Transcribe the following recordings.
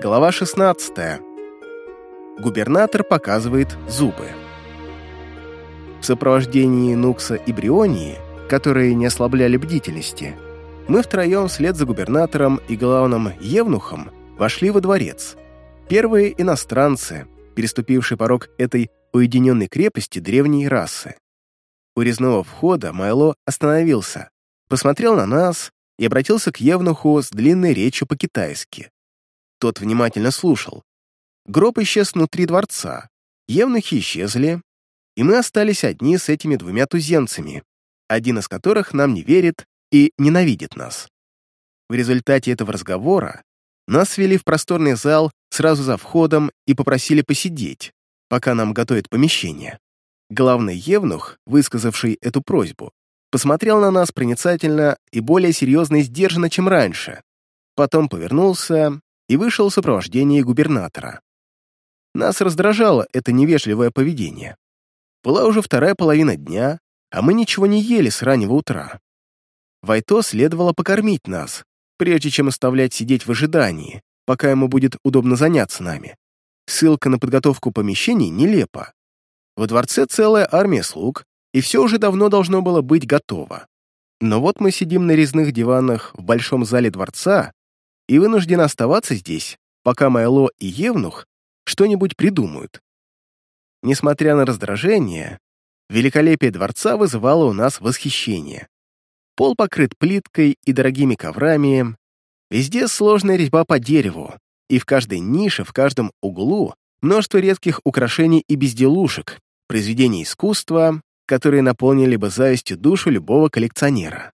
Глава 16. Губернатор показывает зубы. В сопровождении Нукса и Брионии, которые не ослабляли бдительности, мы втроем вслед за губернатором и главным евнухом вошли во дворец. Первые иностранцы, переступившие порог этой уединенной крепости древней расы. У резного входа Майло остановился, посмотрел на нас и обратился к евнуху с длинной речью по-китайски. Тот внимательно слушал. Гроб исчез внутри дворца, евнухи исчезли, и мы остались одни с этими двумя туземцами, один из которых нам не верит и ненавидит нас. В результате этого разговора нас свели в просторный зал сразу за входом и попросили посидеть, пока нам готовят помещение. Главный евнух, высказавший эту просьбу, посмотрел на нас проницательно и более серьезно и сдержанно, чем раньше. Потом повернулся и вышел в сопровождении губернатора. Нас раздражало это невежливое поведение. Была уже вторая половина дня, а мы ничего не ели с раннего утра. Вайто следовало покормить нас, прежде чем оставлять сидеть в ожидании, пока ему будет удобно заняться нами. Ссылка на подготовку помещений нелепа. Во дворце целая армия слуг, и все уже давно должно было быть готово. Но вот мы сидим на резных диванах в большом зале дворца и вынуждены оставаться здесь, пока Майло и Евнух что-нибудь придумают. Несмотря на раздражение, великолепие дворца вызывало у нас восхищение. Пол покрыт плиткой и дорогими коврами, везде сложная резьба по дереву, и в каждой нише, в каждом углу множество редких украшений и безделушек, произведений искусства, которые наполнили бы завистью душу любого коллекционера.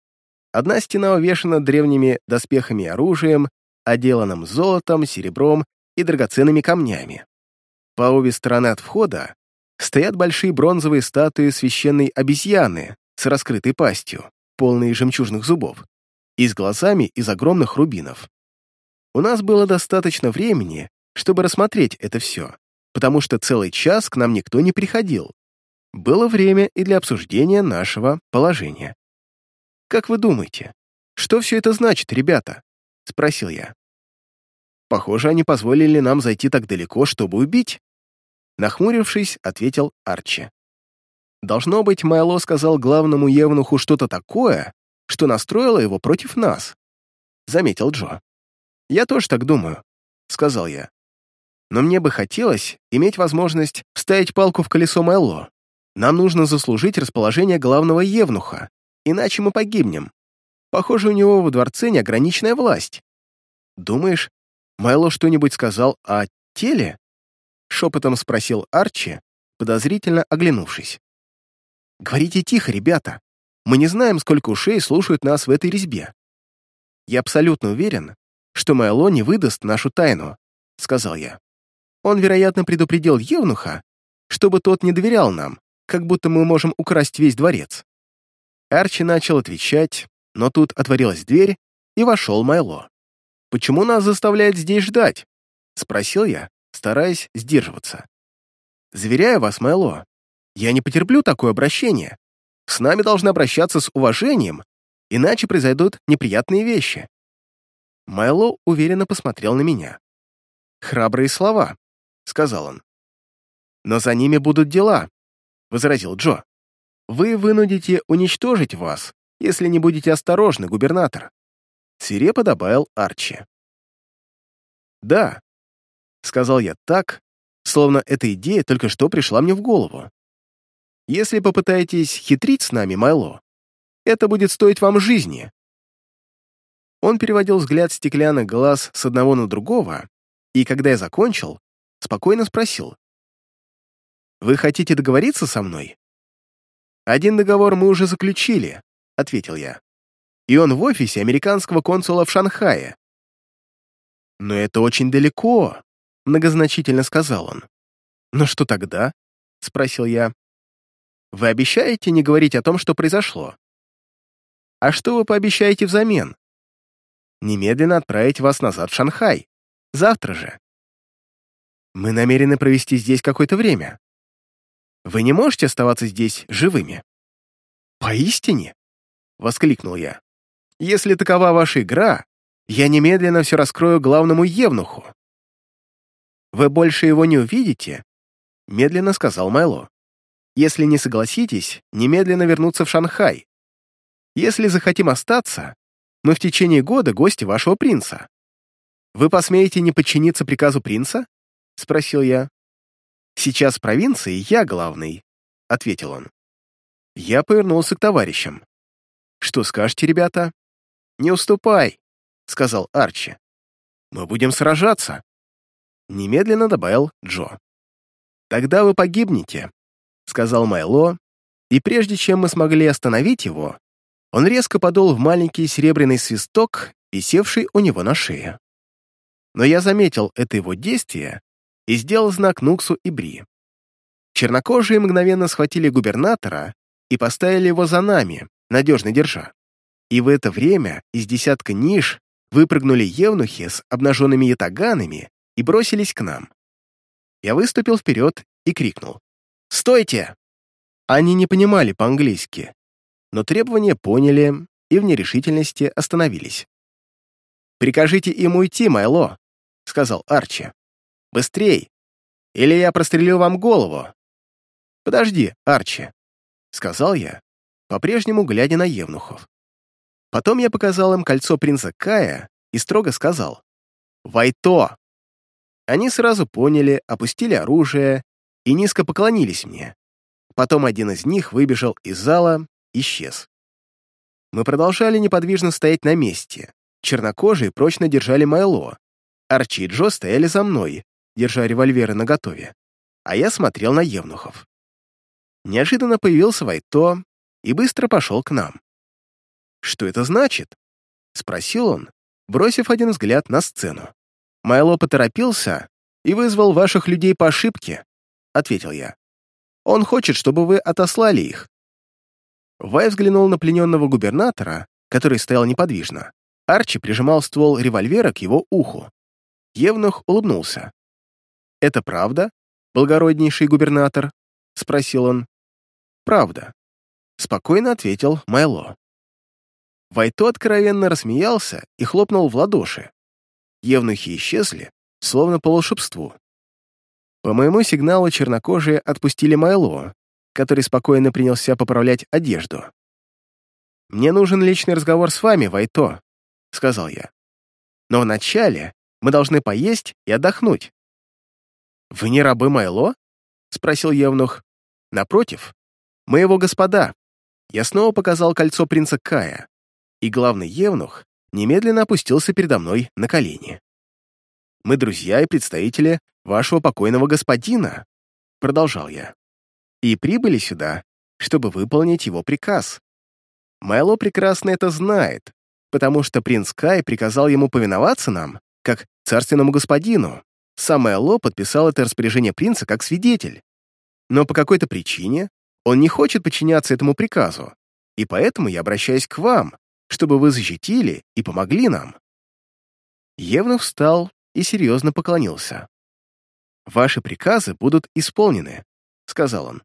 Одна стена увешана древними доспехами и оружием, отделанным золотом, серебром и драгоценными камнями. По обе стороны от входа стоят большие бронзовые статуи священной обезьяны с раскрытой пастью, полные жемчужных зубов, и с глазами из огромных рубинов. У нас было достаточно времени, чтобы рассмотреть это все, потому что целый час к нам никто не приходил. Было время и для обсуждения нашего положения. «Как вы думаете, что все это значит, ребята?» — спросил я. Похоже, они позволили нам зайти так далеко, чтобы убить. Нахмурившись, ответил Арчи. Должно быть, Майло сказал главному Евнуху что-то такое, что настроило его против нас. Заметил Джо. Я тоже так думаю, сказал я. Но мне бы хотелось иметь возможность вставить палку в колесо Майло. Нам нужно заслужить расположение главного Евнуха, иначе мы погибнем. Похоже, у него во дворце неограниченная власть. Думаешь, Майло что-нибудь сказал о теле? Шепотом спросил Арчи, подозрительно оглянувшись. «Говорите тихо, ребята. Мы не знаем, сколько ушей слушают нас в этой резьбе. Я абсолютно уверен, что Майло не выдаст нашу тайну», — сказал я. «Он, вероятно, предупредил Евнуха, чтобы тот не доверял нам, как будто мы можем украсть весь дворец». Арчи начал отвечать, но тут отворилась дверь, и вошел Майло. «Почему нас заставляют здесь ждать?» — спросил я, стараясь сдерживаться. «Заверяю вас, Майло, я не потерплю такое обращение. С нами должны обращаться с уважением, иначе произойдут неприятные вещи». Майло уверенно посмотрел на меня. «Храбрые слова», — сказал он. «Но за ними будут дела», — возразил Джо. «Вы вынудите уничтожить вас, если не будете осторожны, губернатор свирепо добавил Арчи. «Да», — сказал я так, словно эта идея только что пришла мне в голову. «Если попытаетесь хитрить с нами, Майло, это будет стоить вам жизни». Он переводил взгляд стеклянных глаз с одного на другого, и, когда я закончил, спокойно спросил. «Вы хотите договориться со мной?» «Один договор мы уже заключили», — ответил я и он в офисе американского консула в Шанхае. «Но это очень далеко», — многозначительно сказал он. «Но что тогда?» — спросил я. «Вы обещаете не говорить о том, что произошло?» «А что вы пообещаете взамен?» «Немедленно отправить вас назад в Шанхай. Завтра же». «Мы намерены провести здесь какое-то время. Вы не можете оставаться здесь живыми?» «Поистине?» — воскликнул я. Если такова ваша игра, я немедленно все раскрою главному евнуху. вы больше его не увидите?» Медленно сказал Майло. «Если не согласитесь, немедленно вернуться в Шанхай. Если захотим остаться, мы в течение года гости вашего принца. Вы посмеете не подчиниться приказу принца?» Спросил я. «Сейчас в провинции я главный», — ответил он. Я повернулся к товарищам. «Что скажете, ребята?» «Не уступай», — сказал Арчи. «Мы будем сражаться», — немедленно добавил Джо. «Тогда вы погибнете», — сказал Майло, и прежде чем мы смогли остановить его, он резко подул в маленький серебряный свисток, висевший у него на шее. Но я заметил это его действие и сделал знак Нуксу и Бри. Чернокожие мгновенно схватили губернатора и поставили его за нами, надежно держа. И в это время из десятка ниш выпрыгнули евнухи с обнаженными ятаганами и бросились к нам. Я выступил вперед и крикнул. «Стойте!» Они не понимали по-английски, но требования поняли и в нерешительности остановились. «Прикажите им уйти, Майло», — сказал Арчи. «Быстрей! Или я прострелю вам голову!» «Подожди, Арчи», — сказал я, по-прежнему глядя на Евнухов. Потом я показал им кольцо принца Кая и строго сказал «Вайто!». Они сразу поняли, опустили оружие и низко поклонились мне. Потом один из них выбежал из зала, исчез. Мы продолжали неподвижно стоять на месте. Чернокожие прочно держали Майло. Арчи и Джо стояли за мной, держа револьверы наготове, а я смотрел на Евнухов. Неожиданно появился Вайто и быстро пошел к нам. «Что это значит?» — спросил он, бросив один взгляд на сцену. «Майло поторопился и вызвал ваших людей по ошибке», — ответил я. «Он хочет, чтобы вы отослали их». Вай взглянул на плененного губернатора, который стоял неподвижно. Арчи прижимал ствол револьвера к его уху. Евнух улыбнулся. «Это правда, благороднейший губернатор?» — спросил он. «Правда», — спокойно ответил Майло. Вайто откровенно рассмеялся и хлопнул в ладоши. Евнухи исчезли, словно по волшебству. По моему сигналу чернокожие отпустили Майло, который спокойно принялся поправлять одежду. «Мне нужен личный разговор с вами, Вайто», — сказал я. «Но вначале мы должны поесть и отдохнуть». «Вы не рабы Майло?» — спросил Евнух. «Напротив, мы его господа». Я снова показал кольцо принца Кая и главный евнух немедленно опустился передо мной на колени. «Мы друзья и представители вашего покойного господина», — продолжал я, «и прибыли сюда, чтобы выполнить его приказ. Майло прекрасно это знает, потому что принц Кай приказал ему повиноваться нам, как царственному господину. Сам Майло подписал это распоряжение принца как свидетель. Но по какой-то причине он не хочет подчиняться этому приказу, и поэтому я обращаюсь к вам, чтобы вы защитили и помогли нам». Евнух встал и серьезно поклонился. «Ваши приказы будут исполнены», — сказал он.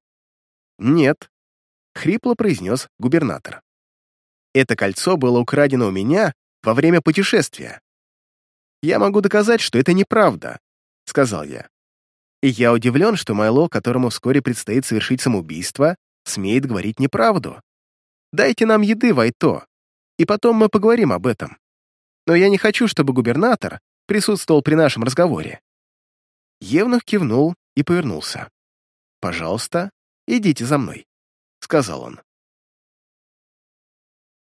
«Нет», — хрипло произнес губернатор. «Это кольцо было украдено у меня во время путешествия. Я могу доказать, что это неправда», — сказал я. И я удивлен, что Майло, которому вскоре предстоит совершить самоубийство, смеет говорить неправду. Дайте нам еды, Вайто, и потом мы поговорим об этом. Но я не хочу, чтобы губернатор присутствовал при нашем разговоре». Евнух кивнул и повернулся. «Пожалуйста, идите за мной», — сказал он.